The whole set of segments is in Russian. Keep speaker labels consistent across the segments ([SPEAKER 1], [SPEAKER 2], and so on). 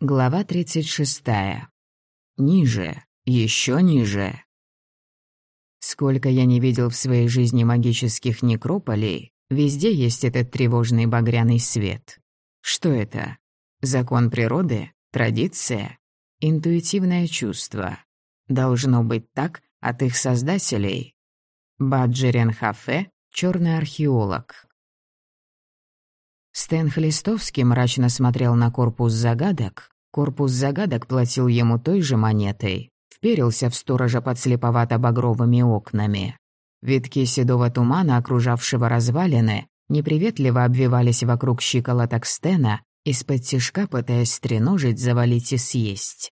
[SPEAKER 1] Глава 36. Ниже, еще ниже. Сколько я не видел в своей жизни магических некрополей, везде есть этот тревожный багряный свет. Что это? Закон природы? Традиция? Интуитивное чувство? Должно быть так от их создателей. Баджерен Хафе, черный археолог. Стэн Хлистовский мрачно смотрел на корпус загадок. Корпус загадок платил ему той же монетой. Вперился в сторожа под слеповато-багровыми окнами. Витки седого тумана, окружавшего развалины, неприветливо обвивались вокруг щиколоток Стена, из-под тишка пытаясь стреножить, завалить и съесть.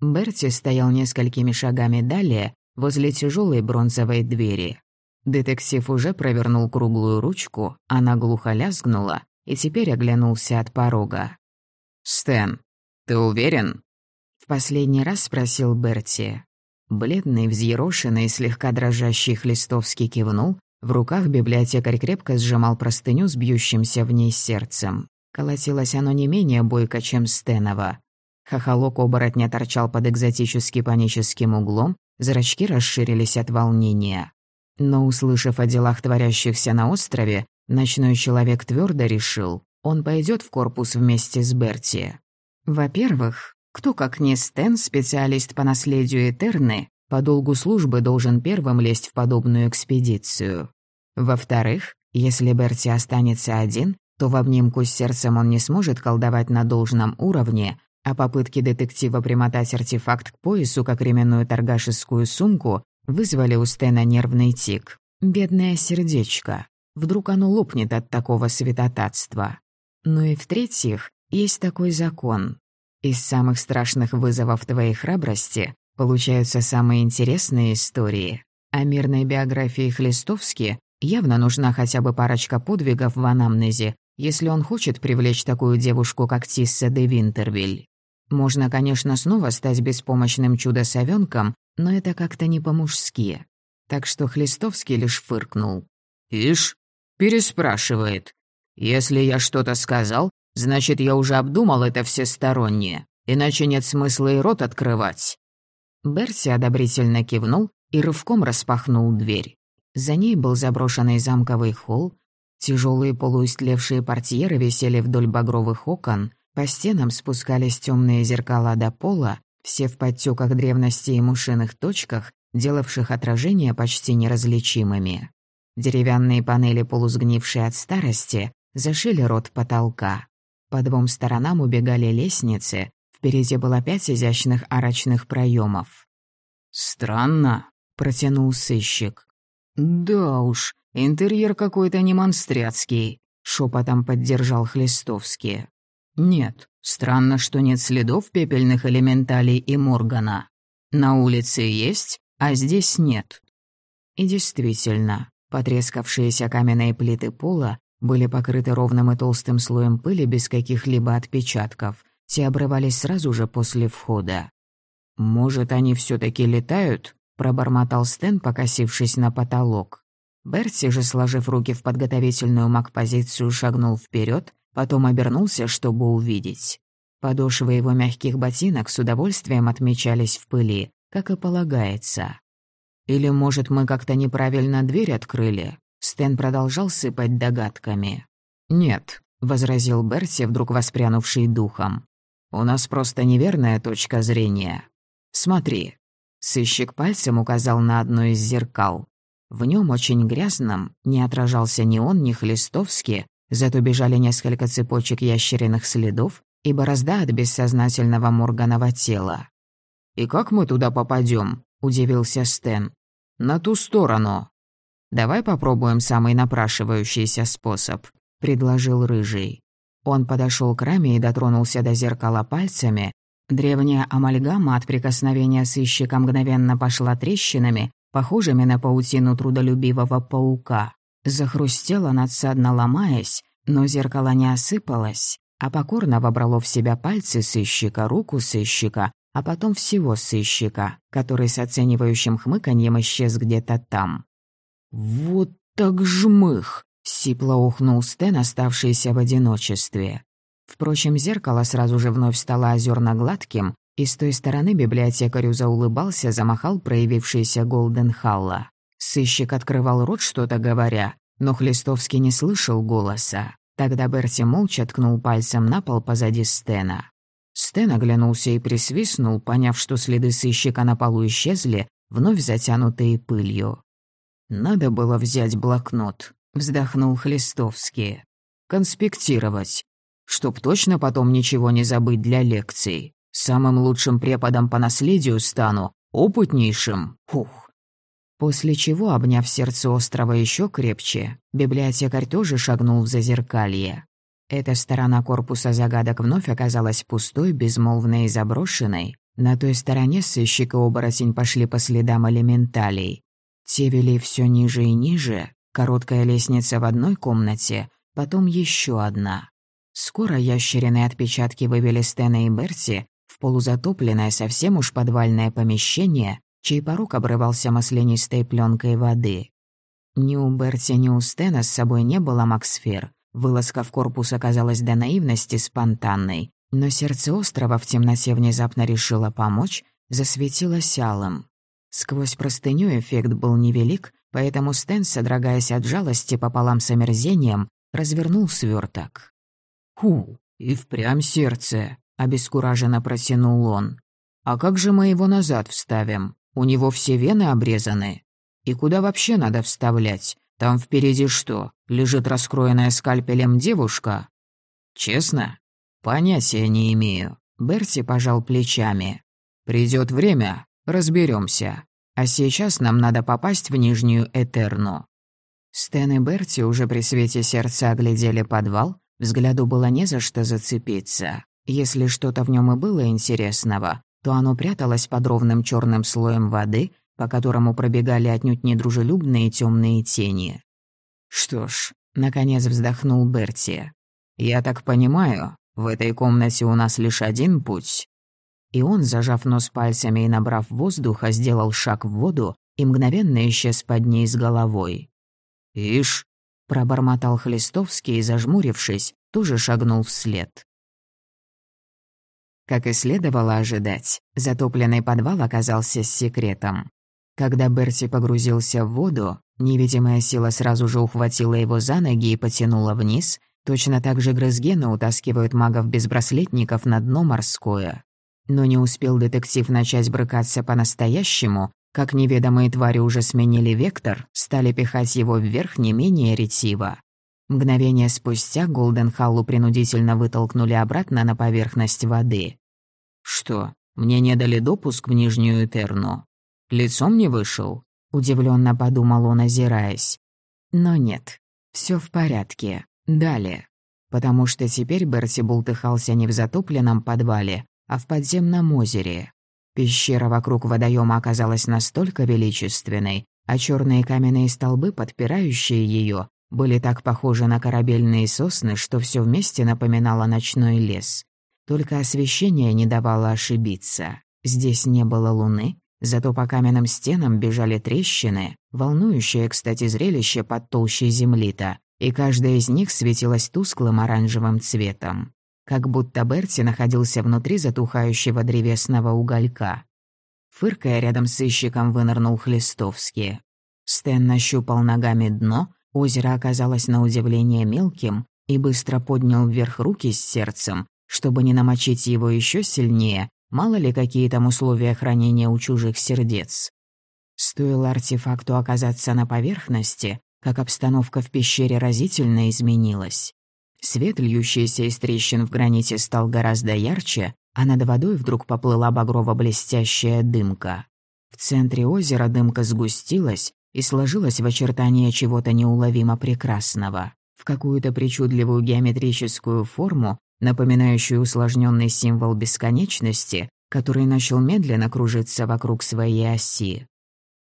[SPEAKER 1] Берти стоял несколькими шагами далее, возле тяжелой бронзовой двери. Детектив уже провернул круглую ручку, она глухо лязгнула, и теперь оглянулся от порога. «Стэн, ты уверен?» В последний раз спросил Берти. Бледный, взъерошенный, слегка дрожащий Хлистовский кивнул, в руках библиотекарь крепко сжимал простыню с бьющимся в ней сердцем. Колотилось оно не менее бойко, чем Стэнова. Хохолок оборотня торчал под экзотически паническим углом, зрачки расширились от волнения. Но, услышав о делах, творящихся на острове, Ночной человек твердо решил, он пойдет в корпус вместе с Берти. Во-первых, кто как не Стэн, специалист по наследию Этерны, по долгу службы должен первым лезть в подобную экспедицию. Во-вторых, если Берти останется один, то в обнимку с сердцем он не сможет колдовать на должном уровне, а попытки детектива примотать артефакт к поясу, как ременную торгашескую сумку, вызвали у Стэна нервный тик. Бедное сердечко. Вдруг оно лопнет от такого святотатства. Ну и в-третьих, есть такой закон. Из самых страшных вызовов твоей храбрости получаются самые интересные истории. О мирной биографии Хлестовски явно нужна хотя бы парочка подвигов в анамнезе, если он хочет привлечь такую девушку, как Тисса де Винтервиль. Можно, конечно, снова стать беспомощным чудо-совёнком, но это как-то не по-мужски. Так что Хлестовский лишь фыркнул. «Ишь, Переспрашивает. Если я что-то сказал, значит, я уже обдумал это всесторонне, иначе нет смысла и рот открывать». Берси одобрительно кивнул и рывком распахнул дверь. За ней был заброшенный замковый холл, тяжелые полуистлевшие портьеры висели вдоль багровых окон, по стенам спускались темные зеркала до пола, все в подтеках древности и мушиных точках, делавших отражения почти неразличимыми. Деревянные панели, полусгнившие от старости, зашили рот потолка. По двум сторонам убегали лестницы, впереди было пять изящных арочных проемов. «Странно», — протянул сыщик. «Да уж, интерьер какой-то не монстряцкий», — шепотом поддержал Хлестовский. «Нет, странно, что нет следов пепельных элементалей и Моргана. На улице есть, а здесь нет». И действительно, Потрескавшиеся каменные плиты пола были покрыты ровным и толстым слоем пыли без каких-либо отпечатков. Те обрывались сразу же после входа. «Может, они все таки летают?» — пробормотал Стэн, покосившись на потолок. Берти же, сложив руки в подготовительную маг-позицию, шагнул вперед, потом обернулся, чтобы увидеть. Подошвы его мягких ботинок с удовольствием отмечались в пыли, как и полагается. Или, может, мы как-то неправильно дверь открыли?» Стэн продолжал сыпать догадками. «Нет», — возразил Берси, вдруг воспрянувший духом. «У нас просто неверная точка зрения. Смотри». Сыщик пальцем указал на одно из зеркал. В нем очень грязном не отражался ни он, ни Хлистовский, зато бежали несколько цепочек ящериных следов и борозда от бессознательного Морганова тела. «И как мы туда попадем? Удивился Стэн. «На ту сторону». «Давай попробуем самый напрашивающийся способ», — предложил Рыжий. Он подошел к раме и дотронулся до зеркала пальцами. Древняя амальгама от прикосновения сыщика мгновенно пошла трещинами, похожими на паутину трудолюбивого паука. Захрустела надсадно ломаясь, но зеркало не осыпалось, а покорно вобрало в себя пальцы сыщика, руку сыщика, а потом всего сыщика, который с оценивающим хмыканьем исчез где-то там. «Вот так жмых!» — сипло ухнул Стэн, оставшийся в одиночестве. Впрочем, зеркало сразу же вновь стало озерно гладким, и с той стороны библиотекарю заулыбался, замахал проявившийся Голден Халла. Сыщик открывал рот, что-то говоря, но Хлистовский не слышал голоса. Тогда Берти молча ткнул пальцем на пол позади Стена. Стэн оглянулся и присвистнул, поняв, что следы сыщика на полу исчезли, вновь затянутые пылью. «Надо было взять блокнот», — вздохнул Хлистовский. «Конспектировать, чтоб точно потом ничего не забыть для лекций. Самым лучшим преподом по наследию стану, опытнейшим. Ух, После чего, обняв сердце острова еще крепче, библиотекарь тоже шагнул в зазеркалье. Эта сторона корпуса загадок вновь оказалась пустой, безмолвной и заброшенной. На той стороне сыщик и оборотень пошли по следам элементалей. Те вели все ниже и ниже, короткая лестница в одной комнате, потом еще одна. Скоро ящерины отпечатки вывели Стена и Берти в полузатопленное совсем уж подвальное помещение, чей порог обрывался маслянистой пленкой воды. Ни у Берти, ни у Стена с собой не было максфер. Вылазка в корпус оказалась до наивности спонтанной, но сердце острова в темноте внезапно решило помочь, засветилось алым. Сквозь простыню эффект был невелик, поэтому Стэн, содрогаясь от жалости пополам с омерзением, развернул сверток. «Ху, и впрямь сердце!» — обескураженно протянул он. «А как же мы его назад вставим?» У него все вены обрезаны. И куда вообще надо вставлять? Там впереди что, лежит раскроенная скальпелем девушка? Честно? Понятия не имею. Берти пожал плечами. Придет время, разберемся. А сейчас нам надо попасть в Нижнюю Этерну. Стэн и Берти уже при свете сердца оглядели подвал, взгляду было не за что зацепиться. Если что-то в нем и было интересного, то оно пряталось под ровным черным слоем воды, по которому пробегали отнюдь недружелюбные темные тени. «Что ж», — наконец вздохнул Берти, — «я так понимаю, в этой комнате у нас лишь один путь». И он, зажав нос пальцами и набрав воздуха, сделал шаг в воду и мгновенно исчез под ней с головой. «Ишь», — пробормотал Хлестовский и, зажмурившись, тоже шагнул вслед. Как и следовало ожидать, затопленный подвал оказался с секретом. Когда Берти погрузился в воду, невидимая сила сразу же ухватила его за ноги и потянула вниз, точно так же грызгены утаскивают магов-безбраслетников на дно морское. Но не успел детектив начать брыкаться по-настоящему, как неведомые твари уже сменили вектор, стали пихать его вверх не менее ретиво. Мгновение спустя Голденхаллу принудительно вытолкнули обратно на поверхность воды. «Что, мне не дали допуск в Нижнюю Этерну? Лицом не вышел?» — удивленно подумал он, озираясь. Но нет, все в порядке. Далее. Потому что теперь Берти бултыхался не в затопленном подвале, а в подземном озере. Пещера вокруг водоема оказалась настолько величественной, а черные каменные столбы, подпирающие ее, были так похожи на корабельные сосны, что все вместе напоминало ночной лес. Только освещение не давало ошибиться. Здесь не было луны, зато по каменным стенам бежали трещины, волнующее, кстати, зрелище под толщей земли-то, и каждая из них светилась тусклым оранжевым цветом. Как будто Берти находился внутри затухающего древесного уголька. Фыркая рядом с сыщиком вынырнул Хлестовский. Стэн нащупал ногами дно, Озеро оказалось на удивление мелким и быстро поднял вверх руки с сердцем, чтобы не намочить его еще сильнее, мало ли какие там условия хранения у чужих сердец. Стоило артефакту оказаться на поверхности, как обстановка в пещере разительно изменилась. Свет, льющийся из трещин в граните, стал гораздо ярче, а над водой вдруг поплыла багрово-блестящая дымка. В центре озера дымка сгустилась, и сложилась в очертания чего-то неуловимо прекрасного, в какую-то причудливую геометрическую форму, напоминающую усложненный символ бесконечности, который начал медленно кружиться вокруг своей оси.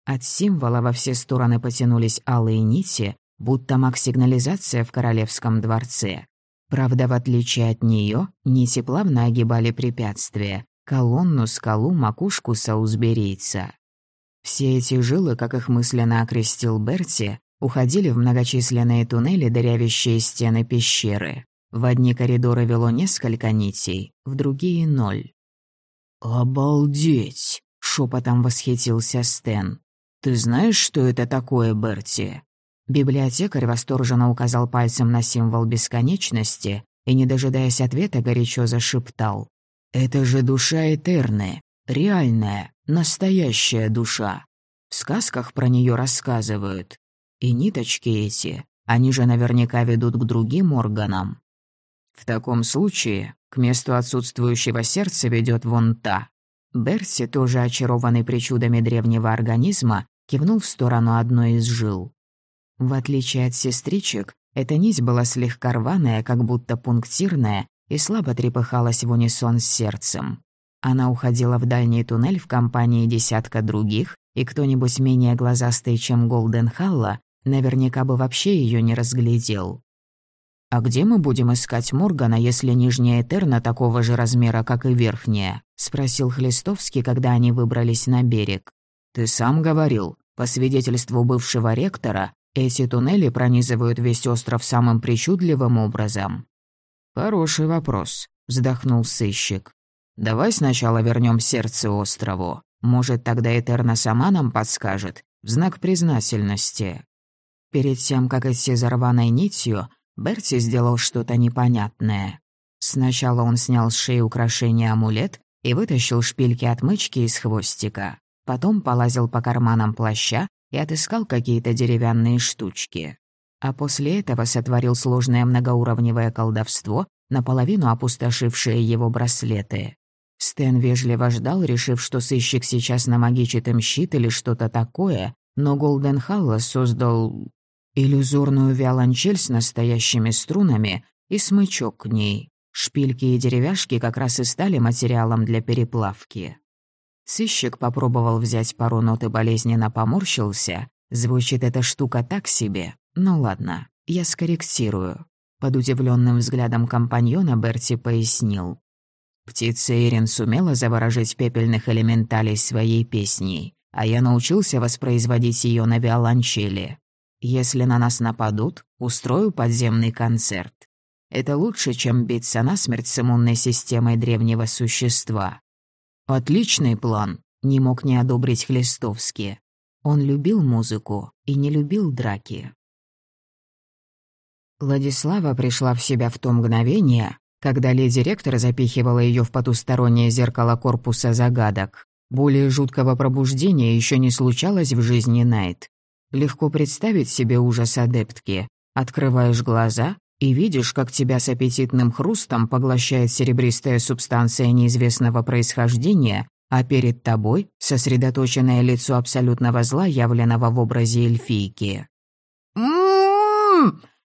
[SPEAKER 1] От символа во все стороны потянулись алые нити, будто маг-сигнализация в королевском дворце. Правда, в отличие от нее, нити плавно огибали препятствия — колонну, скалу, макушку саузберийца. Все эти жилы, как их мысленно окрестил Берти, уходили в многочисленные туннели, дырявящие стены пещеры. В одни коридоры вело несколько нитей, в другие — ноль. «Обалдеть!» — шепотом восхитился Стэн. «Ты знаешь, что это такое, Берти?» Библиотекарь восторженно указал пальцем на символ бесконечности и, не дожидаясь ответа, горячо зашептал. «Это же душа Этерны, реальная, настоящая душа. В сказках про нее рассказывают. И ниточки эти, они же наверняка ведут к другим органам. В таком случае к месту отсутствующего сердца ведет вон та. Берси, тоже очарованный причудами древнего организма, кивнул в сторону одной из жил. В отличие от сестричек, эта нить была слегка рваная, как будто пунктирная, и слабо трепыхалась в унисон с сердцем. Она уходила в дальний туннель в компании десятка других, и кто-нибудь менее глазастый, чем Голден Халла, наверняка бы вообще ее не разглядел. «А где мы будем искать Моргана, если нижняя Этерна такого же размера, как и верхняя?» — спросил Хлестовский, когда они выбрались на берег. «Ты сам говорил, по свидетельству бывшего ректора, эти туннели пронизывают весь остров самым причудливым образом». «Хороший вопрос», — вздохнул сыщик. «Давай сначала вернем сердце острову. Может, тогда Этерна сама нам подскажет, в знак признательности». Перед тем, как идти за рваной нитью, Берти сделал что-то непонятное. Сначала он снял с шеи украшение амулет и вытащил шпильки отмычки из хвостика. Потом полазил по карманам плаща и отыскал какие-то деревянные штучки. А после этого сотворил сложное многоуровневое колдовство, наполовину опустошившее его браслеты. Стэн вежливо ждал, решив, что сыщик сейчас намагичит им щит или что-то такое, но Голден Халлас создал иллюзорную виолончель с настоящими струнами и смычок к ней. Шпильки и деревяшки как раз и стали материалом для переплавки. Сыщик попробовал взять пару нот и болезненно поморщился. Звучит эта штука так себе. Ну ладно, я скорректирую. Под удивленным взглядом компаньона Берти пояснил. Птица Ирин сумела заворожить пепельных элементалей своей песней, а я научился воспроизводить ее на виолончели. Если на нас нападут, устрою подземный концерт. Это лучше, чем биться насмерть с иммунной системой древнего существа. Отличный план, не мог не одобрить Хлестовский. Он любил музыку и не любил драки. Владислава пришла в себя в то мгновение, когда леди-ректор запихивала ее в потустороннее зеркало корпуса загадок. Более жуткого пробуждения еще не случалось в жизни Найт. Легко представить себе ужас адептки. Открываешь глаза и видишь, как тебя с аппетитным хрустом поглощает серебристая субстанция неизвестного происхождения, а перед тобой сосредоточенное лицо абсолютного зла, явленного в образе эльфийки.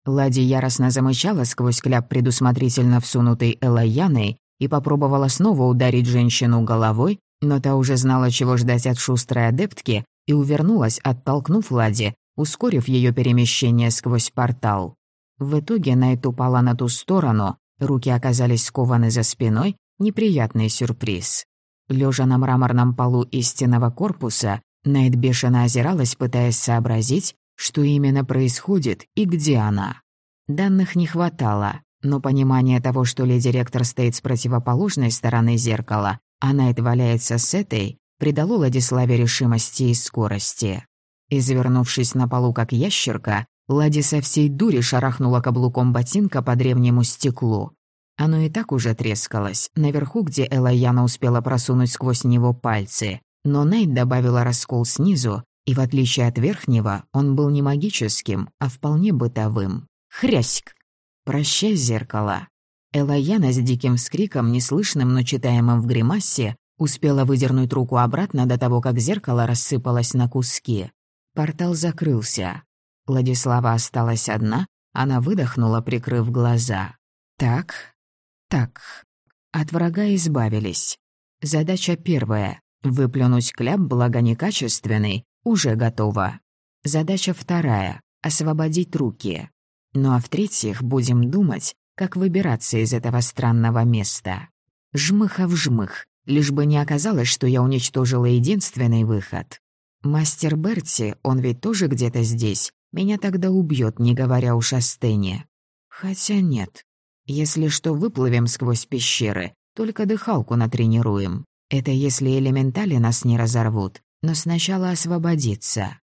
[SPEAKER 1] Лади яростно замычала сквозь кляп, предусмотрительно всунутый Элайяной, и попробовала снова ударить женщину головой, но та уже знала, чего ждать от шустрой адептки, и увернулась, оттолкнув Лади, ускорив ее перемещение сквозь портал. В итоге Найт упала на ту сторону, руки оказались скованы за спиной, неприятный сюрприз. Лежа на мраморном полу истинного корпуса, Найт бешено озиралась, пытаясь сообразить, что именно происходит и где она. Данных не хватало, но понимание того, что леди-ректор стоит с противоположной стороны зеркала, а Найт валяется с этой, придало Ладиславе решимости и скорости. Извернувшись на полу как ящерка, Лади со всей дури шарахнула каблуком ботинка по древнему стеклу. Оно и так уже трескалось, наверху, где Элайяна успела просунуть сквозь него пальцы. Но Найт добавила раскол снизу, и в отличие от верхнего, он был не магическим, а вполне бытовым. Хряськ! Прощай, зеркало. Элайяна с диким вскриком, неслышным, но читаемым в гримасе, Успела выдернуть руку обратно до того, как зеркало рассыпалось на куски. Портал закрылся. Владислава осталась одна, она выдохнула, прикрыв глаза. Так, так. От врага избавились. Задача первая — выплюнуть кляп, благо некачественный, уже готова. Задача вторая — освободить руки. Ну а в-третьих, будем думать, как выбираться из этого странного места. Жмыха в жмых, лишь бы не оказалось, что я уничтожила единственный выход. Мастер Берти, он ведь тоже где-то здесь, меня тогда убьет, не говоря уж о Стене. Хотя нет. Если что, выплывем сквозь пещеры, только дыхалку натренируем. Это если элементали нас не разорвут, но сначала освободиться».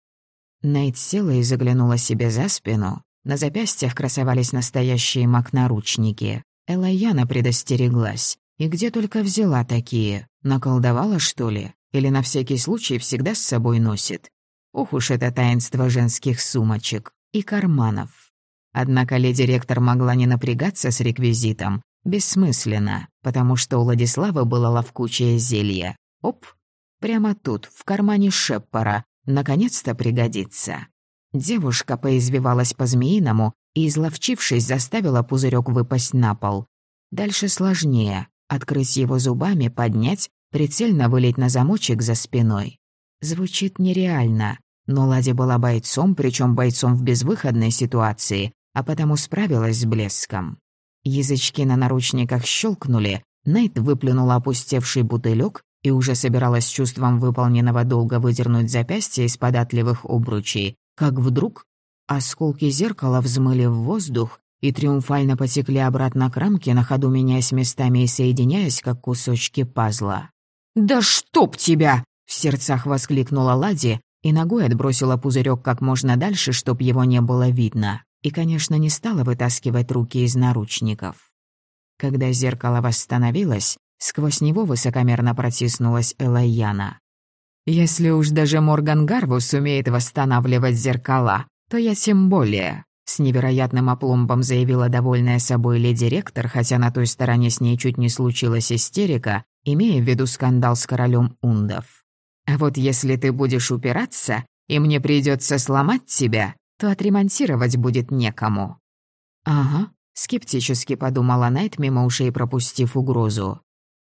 [SPEAKER 1] Найт села и заглянула себе за спину. На запястьях красовались настоящие маг-наручники. Элайяна предостереглась. И где только взяла такие? Наколдовала, что ли? Или на всякий случай всегда с собой носит? Ох уж это таинство женских сумочек и карманов. Однако леди-ректор могла не напрягаться с реквизитом. Бессмысленно, потому что у Владислава было ловкучее зелье. Оп, прямо тут, в кармане Шеппора, наконец-то пригодится. Девушка поизвивалась по-змеиному и, изловчившись, заставила пузырек выпасть на пол. Дальше сложнее. Открыть его зубами, поднять, прицельно вылить на замочек за спиной. Звучит нереально, но Ладя была бойцом, причем бойцом в безвыходной ситуации, а потому справилась с блеском. Язычки на наручниках щелкнули, Найт выплюнула опустевший бутылек и уже собиралась с чувством выполненного долга выдернуть запястье из податливых обручей, как вдруг осколки зеркала взмыли в воздух и триумфально потекли обратно к рамке, на ходу меняясь местами и соединяясь, как кусочки пазла. «Да чтоб тебя!» — в сердцах воскликнула Лади и ногой отбросила пузырек как можно дальше, чтоб его не было видно. И, конечно, не стала вытаскивать руки из наручников. Когда зеркало восстановилось, сквозь него высокомерно протиснулась Элайяна. Если уж даже Морган Гарвус сумеет восстанавливать зеркала, то я тем более. С невероятным опломбом заявила довольная собой леди-ректор, хотя на той стороне с ней чуть не случилась истерика, имея в виду скандал с королем Ундов. А вот если ты будешь упираться, и мне придется сломать тебя, то отремонтировать будет некому. Ага, скептически подумала Найт, мимо ушей пропустив угрозу.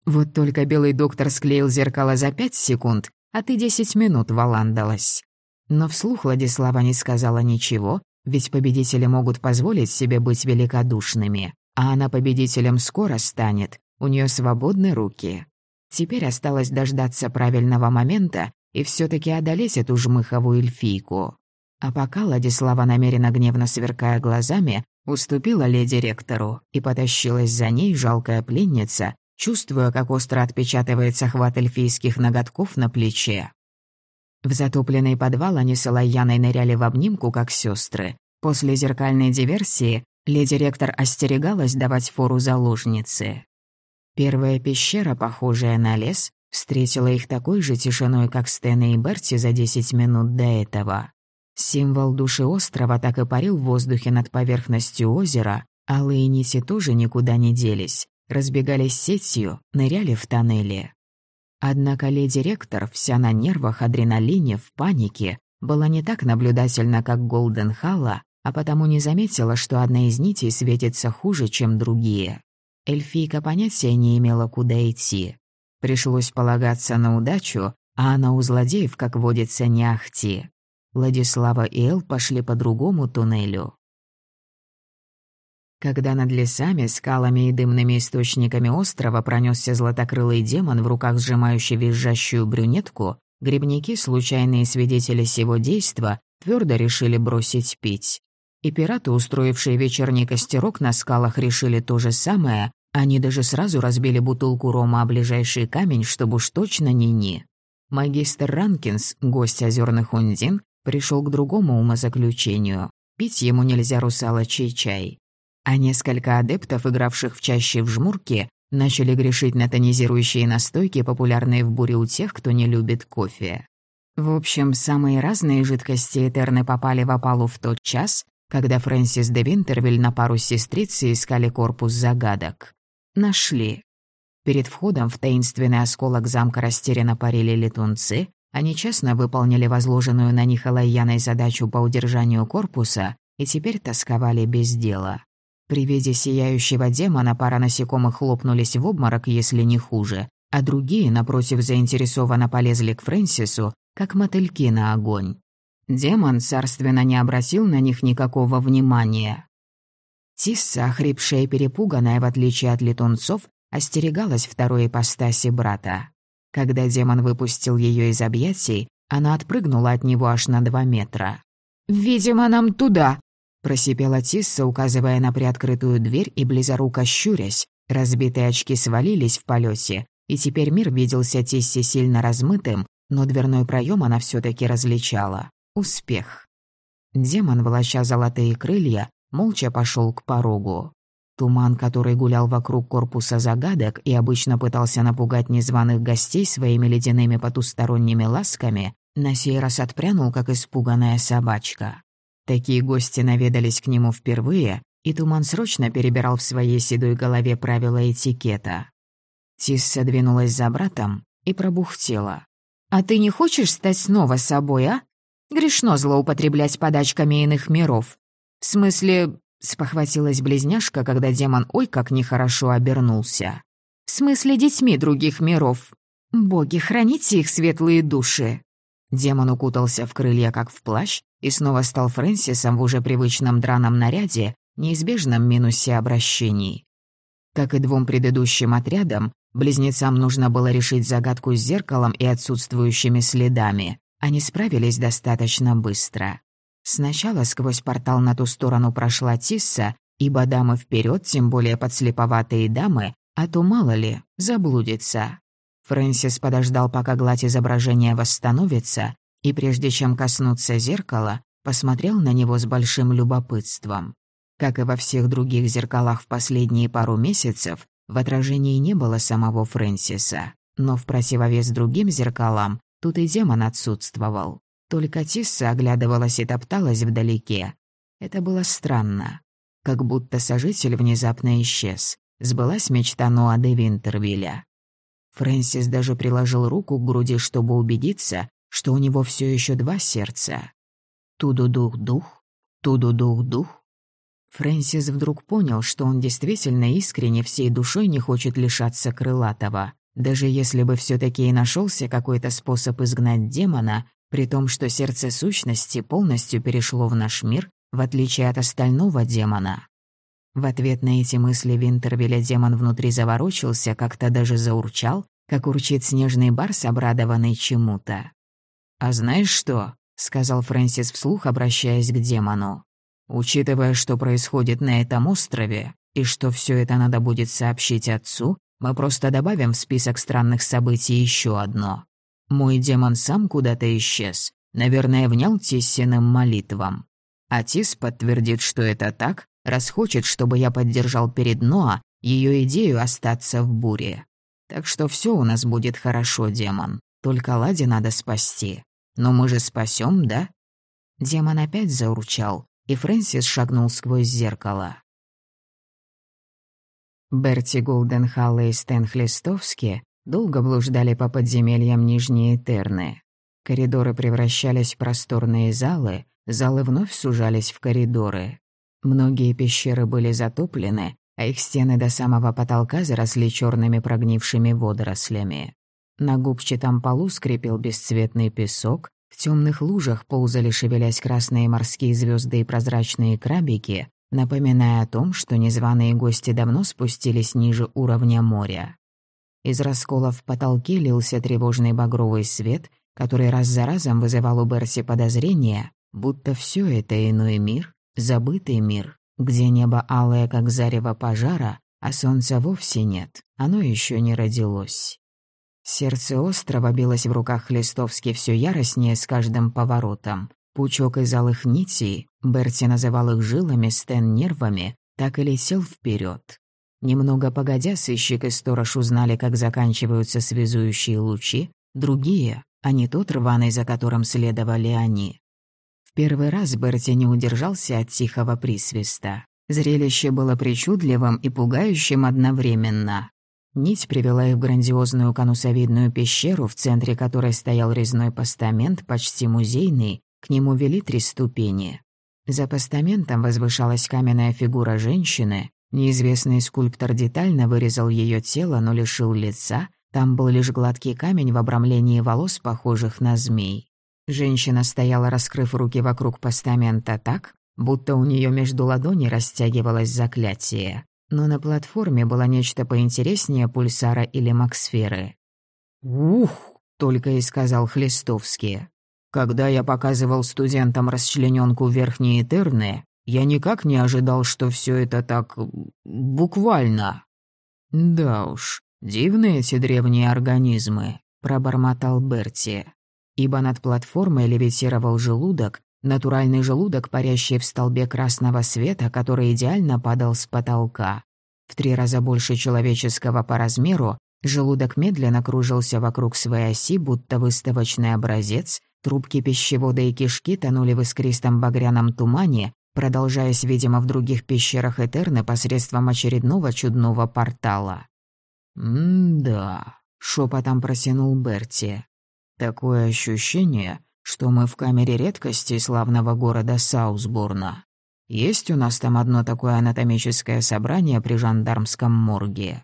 [SPEAKER 1] Вот только белый доктор склеил зеркало за пять секунд, а ты десять минут валандалась. Но вслух Владислава не сказала ничего, ведь победители могут позволить себе быть великодушными, а она победителем скоро станет, у нее свободны руки. Теперь осталось дождаться правильного момента и все таки одолеть эту жмыховую эльфийку. А пока Владислава, намеренно гневно сверкая глазами, уступила леди ректору и потащилась за ней жалкая пленница, чувствуя, как остро отпечатывается хват эльфийских ноготков на плече. В затопленный подвал они с Алаяной ныряли в обнимку, как сестры. После зеркальной диверсии леди-ректор остерегалась давать фору заложнице. Первая пещера, похожая на лес, встретила их такой же тишиной, как Стэна и Берти за десять минут до этого. Символ души острова так и парил в воздухе над поверхностью озера, алые нити тоже никуда не делись разбегались сетью, ныряли в тоннели. Однако леди-ректор, вся на нервах, адреналине, в панике, была не так наблюдательна, как Голден Халла, а потому не заметила, что одна из нитей светится хуже, чем другие. Эльфийка понятия не имела, куда идти. Пришлось полагаться на удачу, а она у злодеев, как водится, не ахти. Владислава и Эл пошли по другому туннелю. Когда над лесами, скалами и дымными источниками острова пронесся златокрылый демон в руках сжимающий визжащую брюнетку, грибники, случайные свидетели сего действа, твердо решили бросить пить. И пираты, устроившие вечерний костерок на скалах, решили то же самое, они даже сразу разбили бутылку рома о ближайший камень, чтобы уж точно не-не. Магистр Ранкинс, гость озерных ундин, пришел к другому умозаключению. Пить ему нельзя русалочий чай а несколько адептов, игравших в чаще в жмурке, начали грешить на тонизирующие настойки, популярные в буре у тех, кто не любит кофе. В общем, самые разные жидкости Этерны попали в опалу в тот час, когда Фрэнсис де Винтервиль на пару с сестрицей искали корпус загадок. Нашли. Перед входом в таинственный осколок замка растерянно парили летунцы, они честно выполнили возложенную на них Алайяной задачу по удержанию корпуса и теперь тосковали без дела. При виде сияющего демона пара насекомых хлопнулись в обморок, если не хуже, а другие, напротив, заинтересованно полезли к Фрэнсису, как мотыльки на огонь. Демон царственно не обратил на них никакого внимания. Тисса, охрипшая и перепуганная, в отличие от летунцов, остерегалась второй ипостаси брата. Когда демон выпустил ее из объятий, она отпрыгнула от него аж на два метра. «Видимо, нам туда!» Просипела Тисса, указывая на приоткрытую дверь и близоруко щурясь. Разбитые очки свалились в полете, и теперь мир виделся Тиссе сильно размытым, но дверной проем она все таки различала. Успех. Демон, волоча золотые крылья, молча пошел к порогу. Туман, который гулял вокруг корпуса загадок и обычно пытался напугать незваных гостей своими ледяными потусторонними ласками, на сей раз отпрянул, как испуганная собачка. Такие гости наведались к нему впервые, и Туман срочно перебирал в своей седой голове правила этикета. Тисса двинулась за братом и пробухтела. «А ты не хочешь стать снова собой, а? Грешно злоупотреблять подачками иных миров. В смысле, Спохватилась близняшка, когда демон ой как нехорошо обернулся. «В смысле детьми других миров? Боги, храните их светлые души!» Демон укутался в крылья, как в плащ, и снова стал Фрэнсисом в уже привычном драном наряде, неизбежном минусе обращений. Как и двум предыдущим отрядам, близнецам нужно было решить загадку с зеркалом и отсутствующими следами. Они справились достаточно быстро. Сначала сквозь портал на ту сторону прошла Тисса, ибо дамы вперед, тем более подслеповатые дамы, а то мало ли, заблудится. Фрэнсис подождал, пока гладь изображения восстановится, и прежде чем коснуться зеркала, посмотрел на него с большим любопытством. Как и во всех других зеркалах в последние пару месяцев, в отражении не было самого Фрэнсиса, но в противовес другим зеркалам тут и демон отсутствовал. Только Тисса оглядывалась и топталась вдалеке. Это было странно. Как будто сожитель внезапно исчез. Сбылась мечта Ноады Винтервилля. Фрэнсис даже приложил руку к груди, чтобы убедиться, что у него все еще два сердца. Туду-дух-дух, туду-дух-дух. Фрэнсис вдруг понял, что он действительно искренне всей душой не хочет лишаться крылатого. Даже если бы все таки и нашелся какой-то способ изгнать демона, при том, что сердце сущности полностью перешло в наш мир, в отличие от остального демона. В ответ на эти мысли Винтервилля демон внутри заворочился, как-то даже заурчал, как урчит снежный барс, обрадованный чему-то. «А знаешь что?» — сказал Фрэнсис вслух, обращаясь к демону. «Учитывая, что происходит на этом острове, и что все это надо будет сообщить отцу, мы просто добавим в список странных событий еще одно. Мой демон сам куда-то исчез. Наверное, внял Тиссиным молитвам. А Тис подтвердит, что это так, раз хочет, чтобы я поддержал перед Ноа ее идею остаться в буре. Так что все у нас будет хорошо, демон. Только Лади надо спасти. Но мы же спасем, да? Демон опять заурчал, и Фрэнсис шагнул сквозь зеркало. Берти Голденхалла и Стэн Хлистовски Долго блуждали по подземельям Нижние Терны. Коридоры превращались в просторные залы, залы вновь сужались в коридоры. Многие пещеры были затоплены, а их стены до самого потолка заросли черными прогнившими водорослями. На губчатом полу скрипел бесцветный песок, в темных лужах ползали, шевелясь красные морские звезды и прозрачные крабики, напоминая о том, что незваные гости давно спустились ниже уровня моря. Из расколов в потолке лился тревожный багровый свет, который раз за разом вызывал у Берси подозрение, будто все это иной мир, забытый мир, где небо алое, как зарево пожара, а солнца вовсе нет, оно еще не родилось. Сердце острова билось в руках Хлестовски все яростнее с каждым поворотом. Пучок из алых нитей, Берти называл их жилами, Стэн нервами, так и летел вперед. Немного погодя, сыщик и сторож узнали, как заканчиваются связующие лучи, другие, а не тот рваный, за которым следовали они. В первый раз Берти не удержался от тихого присвиста. Зрелище было причудливым и пугающим одновременно. Нить привела их в грандиозную конусовидную пещеру, в центре которой стоял резной постамент, почти музейный, к нему вели три ступени. За постаментом возвышалась каменная фигура женщины, Неизвестный скульптор детально вырезал ее тело, но лишил лица. Там был лишь гладкий камень в обрамлении волос, похожих на змей. Женщина стояла, раскрыв руки вокруг постамента так, будто у нее между ладоней растягивалось заклятие. Но на платформе было нечто поинтереснее пульсара или максферы. «Ух!» — только и сказал Хлестовский. «Когда я показывал студентам расчлененку Верхней Этерны, Я никак не ожидал, что все это так... буквально». «Да уж, дивные эти древние организмы», — пробормотал Берти. Ибо над платформой левитировал желудок, натуральный желудок, парящий в столбе красного света, который идеально падал с потолка. В три раза больше человеческого по размеру, желудок медленно кружился вокруг своей оси, будто выставочный образец, трубки пищевода и кишки тонули в искристом багряном тумане, продолжаясь, видимо, в других пещерах Этерны посредством очередного чудного портала. «М-да», — шепотом просянул Берти. «Такое ощущение, что мы в камере редкости славного города Саусбурна. Есть у нас там одно такое анатомическое собрание при жандармском морге».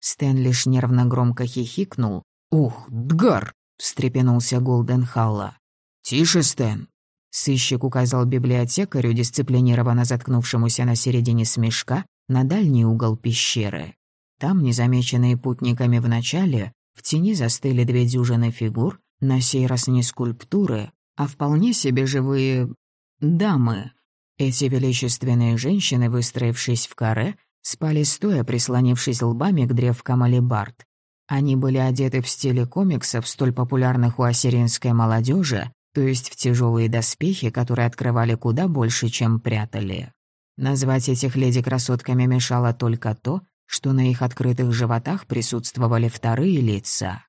[SPEAKER 1] Стэн лишь нервно громко хихикнул. «Ух, Дгар!» — встрепенулся Голденхалла. «Тише, Стэн!» Сыщик указал библиотекарю, дисциплинированно заткнувшемуся на середине смешка, на дальний угол пещеры. Там, незамеченные путниками в начале, в тени застыли две дюжины фигур, на сей раз не скульптуры, а вполне себе живые... дамы. Эти величественные женщины, выстроившись в каре, спали стоя, прислонившись лбами к древкам алибард. Они были одеты в стиле комиксов, столь популярных у ассиринской молодежи, то есть в тяжелые доспехи, которые открывали куда больше, чем прятали. Назвать этих леди красотками мешало только то, что на их открытых животах присутствовали вторые лица.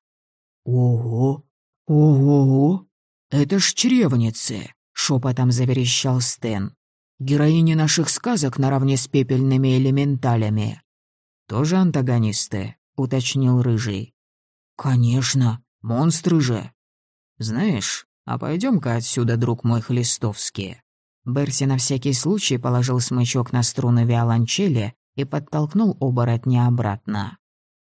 [SPEAKER 1] «Ого! Ого! Это ж чревницы!» — шепотом заверещал Стэн. Героини наших сказок наравне с пепельными элементалями. Тоже антагонисты, уточнил Рыжий. Конечно, монстры же. Знаешь, а пойдем-ка отсюда, друг мой Хлистовский. Берси на всякий случай положил смычок на струны виолончели и подтолкнул оборотня обратно.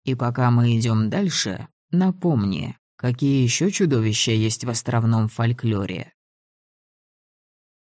[SPEAKER 1] И пока мы идем дальше, напомни, какие еще чудовища есть в островном фольклоре.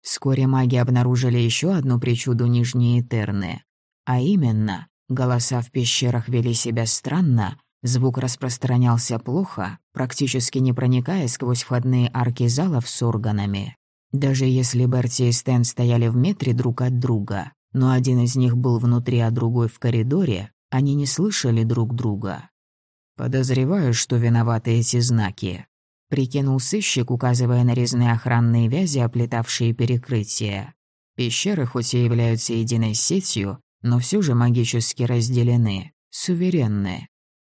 [SPEAKER 1] Вскоре маги обнаружили еще одну причуду Нижней Этерны. А именно, голоса в пещерах вели себя странно, звук распространялся плохо, практически не проникая сквозь входные арки залов с органами. Даже если Берти и Стэн стояли в метре друг от друга, но один из них был внутри, а другой в коридоре, они не слышали друг друга. Подозреваю, что виноваты эти знаки прикинул сыщик, указывая на резные охранные вязи, оплетавшие перекрытие. Пещеры хоть и являются единой сетью, но все же магически разделены, суверенны.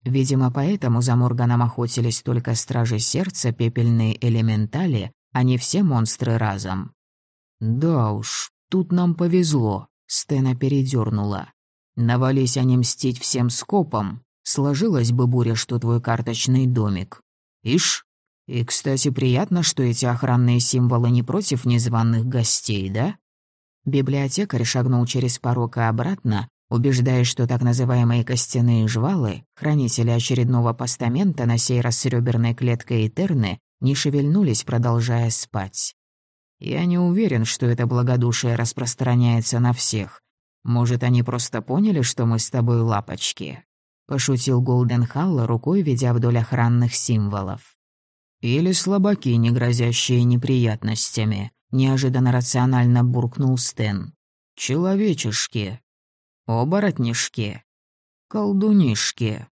[SPEAKER 1] Видимо, поэтому за Морганом охотились только стражи сердца, пепельные элементали, а не все монстры разом. «Да уж, тут нам повезло», — Стена передернула. «Навались они мстить всем скопом. Сложилась бы буря, что твой карточный домик. Ишь, и, кстати, приятно, что эти охранные символы не против незваных гостей, да? Библиотекарь шагнул через порог и обратно, убеждаясь, что так называемые костяные жвалы, хранители очередного постамента на сей раз с реберной клеткой Этерны, не шевельнулись, продолжая спать. Я не уверен, что это благодушие распространяется на всех. Может, они просто поняли, что мы с тобой лапочки?» Пошутил Голден Халла, рукой ведя вдоль охранных символов. «Или слабаки, не грозящие неприятностями», — неожиданно рационально буркнул Стэн. «Человечешки. Оборотнишки. Колдунишки».